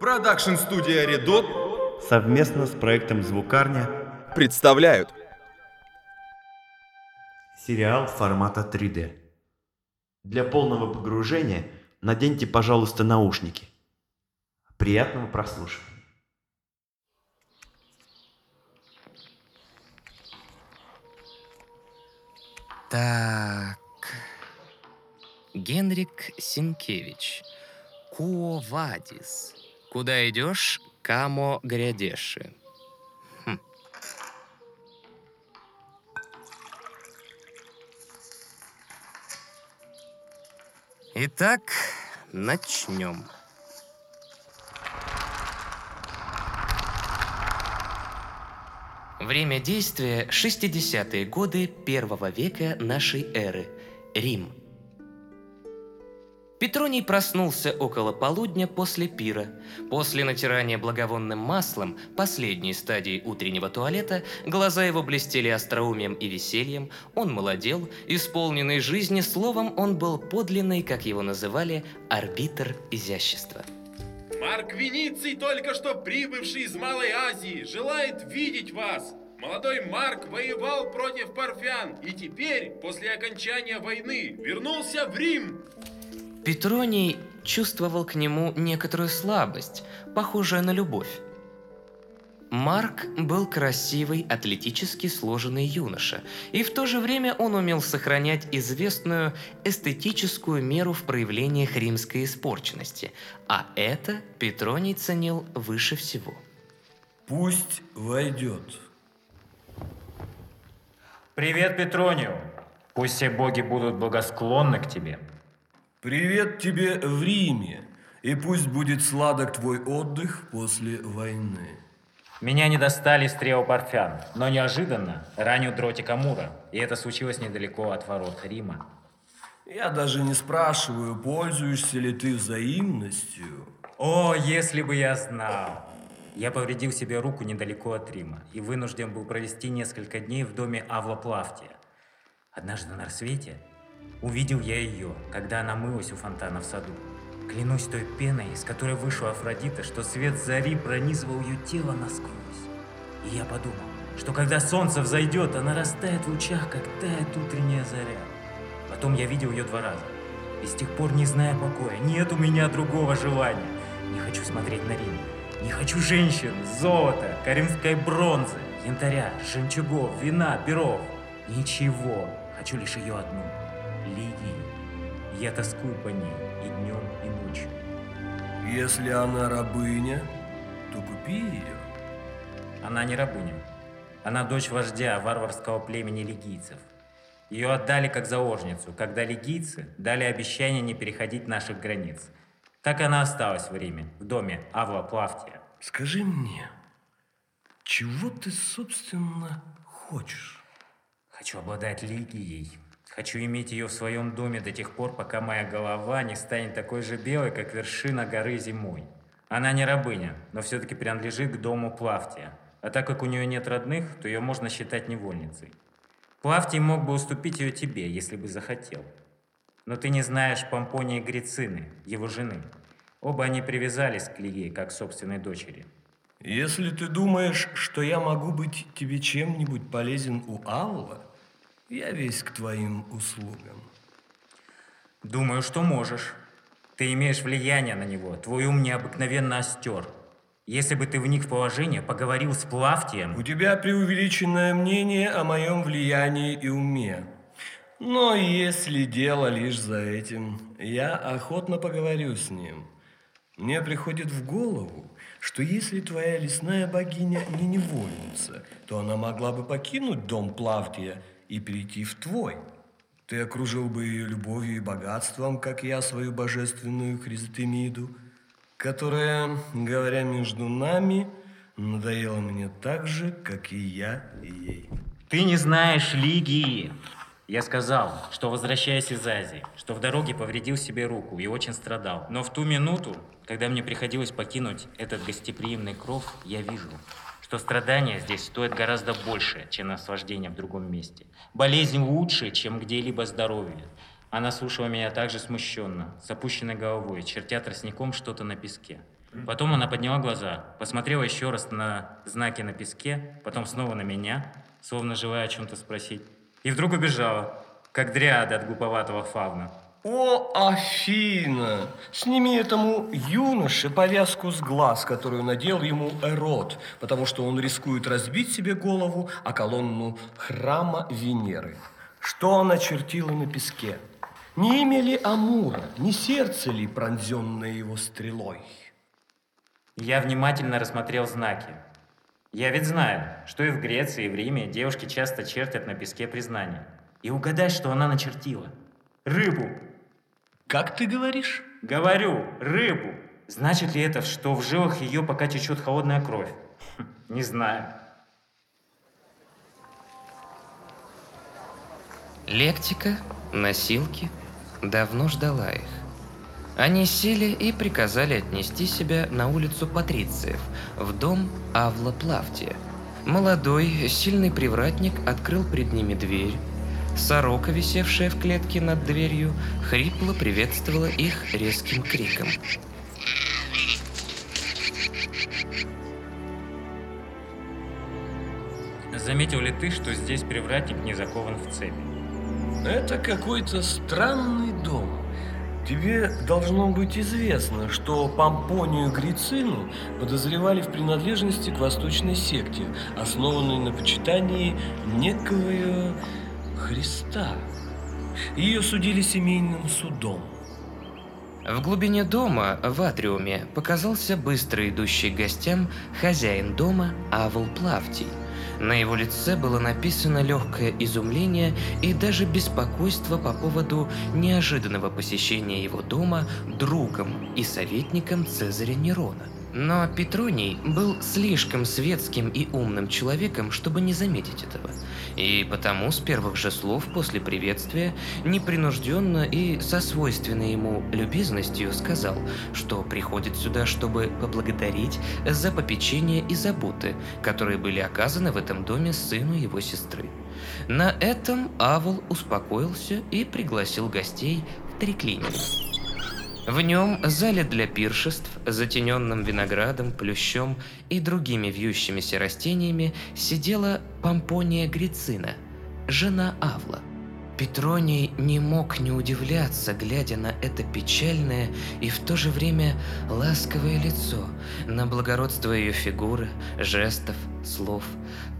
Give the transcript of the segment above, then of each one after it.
Продакшн-студия «Редот» совместно с проектом «Звукарня» представляют сериал формата 3D. Для полного погружения наденьте, пожалуйста, наушники. Приятного прослушивания. Так. Генрик Синкевич. Куо Вадис. Куда идешь, Камо грядеши. Хм. Итак, начнем. Время действия – 60-е годы первого века нашей эры. Рим. Петроний проснулся около полудня после пира. После натирания благовонным маслом, последней стадии утреннего туалета, глаза его блестели остроумием и весельем, он молодел, исполненный жизни, словом, он был подлинный, как его называли, арбитр изящества. Марк Вениций, только что прибывший из Малой Азии, желает видеть вас. Молодой Марк воевал против парфян и теперь, после окончания войны, вернулся в Рим. Петроний чувствовал к нему некоторую слабость, похожую на любовь. Марк был красивый, атлетически сложенный юноша, и в то же время он умел сохранять известную эстетическую меру в проявлениях римской испорченности, а это Петроний ценил выше всего. Пусть войдет. Привет, Петронио. Пусть все боги будут благосклонны к тебе. Привет тебе в Риме, и пусть будет сладок твой отдых после войны. Меня не достали стрелы парфян, но неожиданно ранил дротик Амура, и это случилось недалеко от ворот Рима. Я даже не спрашиваю, пользуешься ли ты взаимностью. О, если бы я знал! Я повредил себе руку недалеко от Рима и вынужден был провести несколько дней в доме Авла Плавтия. Однажды на рассвете увидел я ее, когда она мылась у фонтана в саду. Клянусь той пеной, из которой вышла Афродита, что свет зари пронизывал ее тело насквозь. И я подумал, что когда солнце взойдет, она растает в лучах, как тает утренняя заря. Потом я видел ее два раза. И с тех пор не знаю покоя, нет у меня другого желания. Не хочу смотреть на Рим. Не хочу женщин, золота, каримской бронзы, янтаря, жемчугов, вина, перов. Ничего. Хочу лишь ее одну. Лидии. Я тоскую по ней и днем, и ночью. Если она рабыня, то купи ее. Она не рабыня. Она дочь вождя варварского племени лигийцев. Ее отдали как заложницу, когда лигийцы дали обещание не переходить наших границ. Так она осталась в Риме, в доме Авла Плавтия. Скажи мне, чего ты, собственно, хочешь? Хочу обладать Лигией. Хочу иметь ее в своем доме до тех пор, пока моя голова не станет такой же белой, как вершина горы зимой. Она не рабыня, но все-таки принадлежит к дому Плавтия. А так как у нее нет родных, то ее можно считать невольницей. Плавтий мог бы уступить ее тебе, если бы захотел. Но ты не знаешь Помпонии Грицины, его жены. Оба они привязались к Лигии, как к собственной дочери. Если ты думаешь, что я могу быть тебе чем-нибудь полезен у Алла, я весь к твоим услугам. Думаю, что можешь. Ты имеешь влияние на него, твой ум необыкновенно остер. Если бы ты вник в положение, поговорил с Плавтием... У тебя преувеличенное мнение о моем влиянии и уме. Но если дело лишь за этим, я охотно поговорю с ним. Мне приходит в голову, что если твоя лесная богиня не невольница, то она могла бы покинуть дом Плавтия и перейти в твой. Ты окружил бы ее любовью и богатством, как я свою божественную Хризотемиду, которая, говоря между нами, надоела мне так же, как и я ей. Ты не знаешь Лигии. Я сказал, что возвращаясь из Азии, что в дороге повредил себе руку и очень страдал. Но в ту минуту, когда мне приходилось покинуть этот гостеприимный кров, я вижу, что страдания здесь стоят гораздо больше, чем наслаждение в другом месте. Болезнь лучше, чем где-либо здоровье. Она слушала меня также смущенно, с опущенной головой, чертя тростником что-то на песке. Потом она подняла глаза, посмотрела еще раз на знаки на песке, потом снова на меня, словно желая о чем-то спросить. И вдруг убежала, как дриада от глуповатого фавна. О, Афина! Сними этому юноше повязку с глаз, которую надел ему Эрот, потому что он рискует разбить себе голову о колонну храма Венеры. Что она чертила на песке? Не имя ли Амура, не сердце ли, пронзенное его стрелой? Я внимательно рассмотрел знаки. Я ведь знаю, что и в Греции, и в Риме девушки часто чертят на песке признание. И угадай, что она начертила. Рыбу. Как ты говоришь? Говорю, рыбу. Значит ли это, что в жилах ее пока течет холодная кровь? Хм, Не знаю. Лектика, носилки, давно ждала их. Они сели и приказали отнести себя на улицу Патрициев, в дом Авла Плавтия. Молодой, сильный привратник открыл пред ними дверь. Сорока, висевшая в клетке над дверью, хрипло приветствовала их резким криком. Заметил ли ты, что здесь привратник не закован в цепи? Это какой-то странный дом. Тебе должно быть известно, что Помпонию Грицину подозревали в принадлежности к восточной секте, основанной на почитании некого Христа. Ее судили семейным судом. В глубине дома, в атриуме, показался быстро идущий гостям хозяин дома Авл Плавтий. На его лице было написано легкое изумление и даже беспокойство по поводу неожиданного посещения его дома другом и советником Цезаря Нерона. Но Петроний был слишком светским и умным человеком, чтобы не заметить этого. И потому с первых же слов после приветствия непринужденно и со свойственной ему любезностью сказал, что приходит сюда, чтобы поблагодарить за попечение и заботы, которые были оказаны в этом доме сыну его сестры. На этом Авл успокоился и пригласил гостей в триклинию. В нем зале для пиршеств, затененным виноградом, плющом и другими вьющимися растениями, сидела Помпония Грицина, жена Авла. Петроний не мог не удивляться, глядя на это печальное и в то же время ласковое лицо, на благородство ее фигуры, жестов, слов.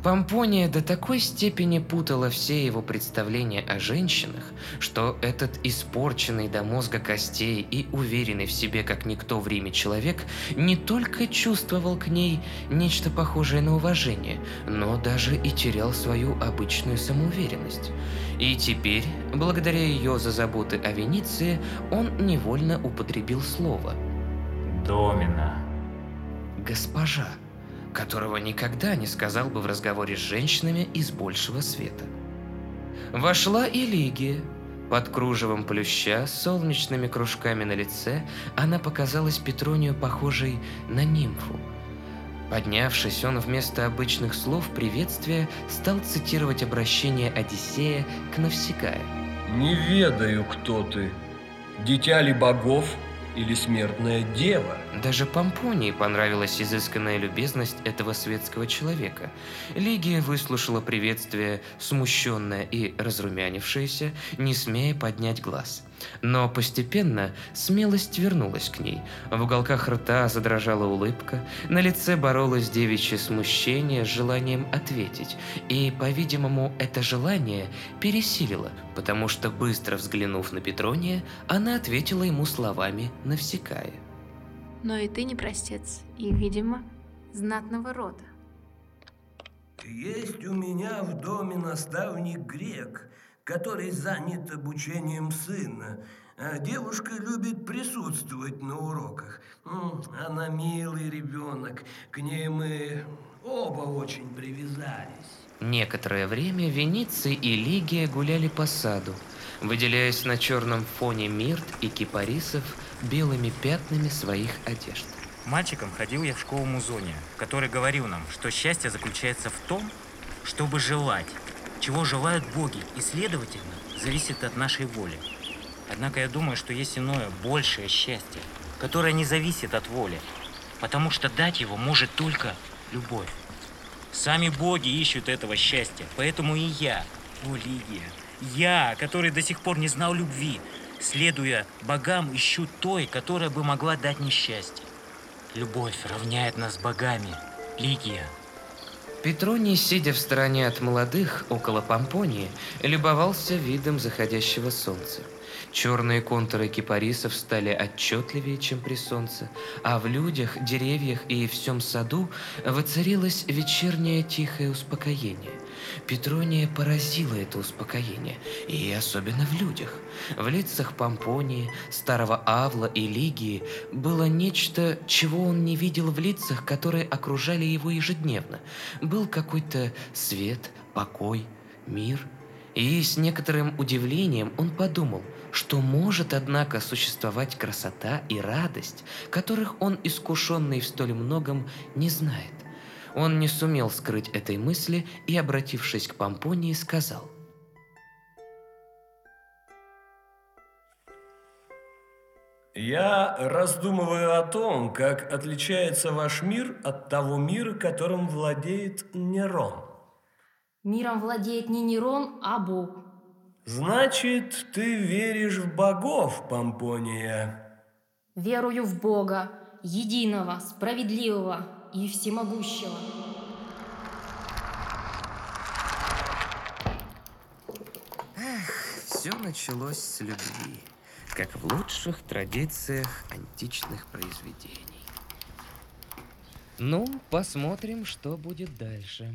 Помпония до такой степени путала все его представления о женщинах, что этот испорченный до мозга костей и уверенный в себе как никто в Риме человек не только чувствовал к ней нечто похожее на уважение, но даже и терял свою обычную самоуверенность. И теперь, благодаря ее за заботы о Венеции, он невольно употребил слово Домина. «госпожа», которого никогда не сказал бы в разговоре с женщинами из большего света. Вошла и Лигия. Под кружевом плюща с солнечными кружками на лице она показалась Петронию похожей на нимфу. Поднявшись, он вместо обычных слов приветствия стал цитировать обращение Одиссея к Навсекая. Не ведаю, кто ты. Дитя ли богов или смертная дева? Даже Помпонии понравилась изысканная любезность этого светского человека. Лигия выслушала приветствие, смущенная и разрумянившаяся, не смея поднять глаз. Но постепенно смелость вернулась к ней. В уголках рта задрожала улыбка, на лице боролось девичье смущение с желанием ответить. И, по-видимому, это желание пересилило, потому что, быстро взглянув на Петрония, она ответила ему словами навсекая. Но и ты не простец, и, видимо, знатного рода. Есть у меня в доме наставник грек, который занят обучением сына. А девушка любит присутствовать на уроках. Она милый ребенок, к ней мы оба очень привязались. Некоторое время Вениций и Лигия гуляли по саду, выделяясь на черном фоне мирт и кипарисов белыми пятнами своих одежд. Мальчиком ходил я в школу Музония, который говорил нам, что счастье заключается в том, чтобы желать, чего желают боги, и, следовательно, зависит от нашей воли. Однако я думаю, что есть иное, большее счастье, которое не зависит от воли. потому что дать его может только любовь. Сами боги ищут этого счастья, поэтому и я, о, Лигия, я, который до сих пор не знал любви, следуя богам, ищу той, которая бы могла дать мне счастье. Любовь равняет нас богами, Лигия. Петроний, сидя в стороне от молодых, около Помпонии, любовался видом заходящего солнца. Черные контуры кипарисов стали отчетливее, чем при солнце, а в людях, деревьях и всем саду воцарилось вечернее тихое успокоение. Петрония поразило это успокоение, и особенно в людях. В лицах Помпонии, Старого Авла и Лигии было нечто, чего он не видел в лицах, которые окружали его ежедневно. Был какой-то свет, покой, мир – и с некоторым удивлением он подумал, что может, однако, существовать красота и радость, которых он, искушенный в столь многом, не знает. Он не сумел скрыть этой мысли и, обратившись к Помпонии, сказал. Я раздумываю о том, как отличается ваш мир от того мира, которым владеет Нерон. Миром владеет не Нерон, а Бог. Значит, ты веришь в богов, Помпония? Верую в Бога, единого, справедливого и всемогущего. Эх, все началось с любви, как в лучших традициях античных произведений. Ну, посмотрим, что будет дальше.